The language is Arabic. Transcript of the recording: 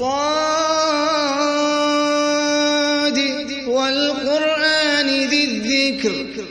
صاد والقرآن ذي الذكر.